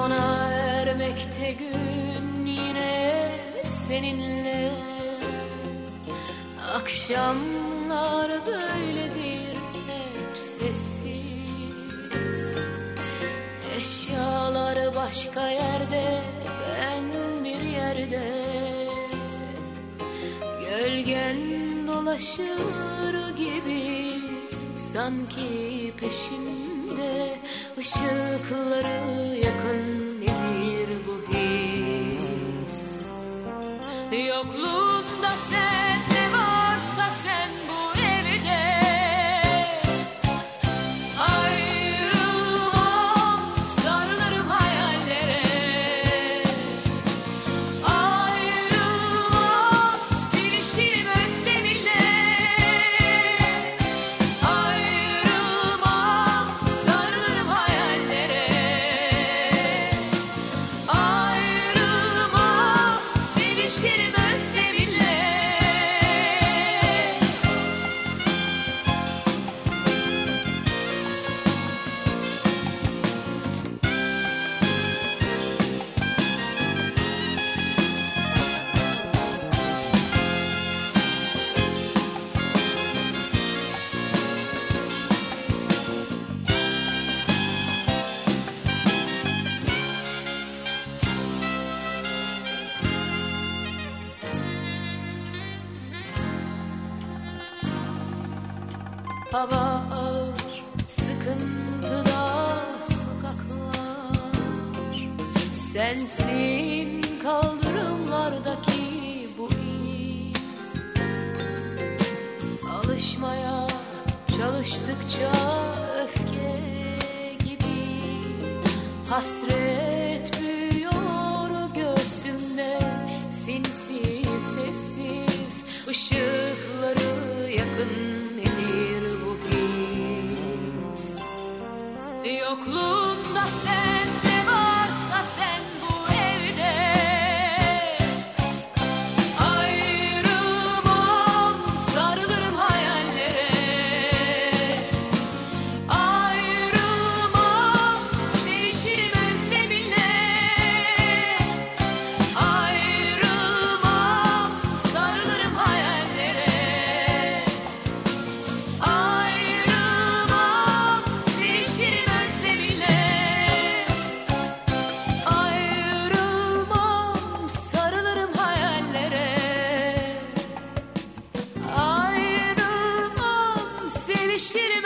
Sona ermekte gün yine seninle. Akşamlar böyledir hep sessiz. Eşyalar başka yerde ben bir yerde. Gölgen dolaşır gibi sanki peşimde ışıkları yakın nedir bu his? Yokluğunda Hava ağır sıkıntıda sokaklar. Sensin kaldırımlardaki bu iz. Alışmaya çalıştıkça öfke gibi. Hasret büyüyor göğsümde sinsi sessiz. Işıkları yakın. Yokluğunda sen ne varsa sen bu should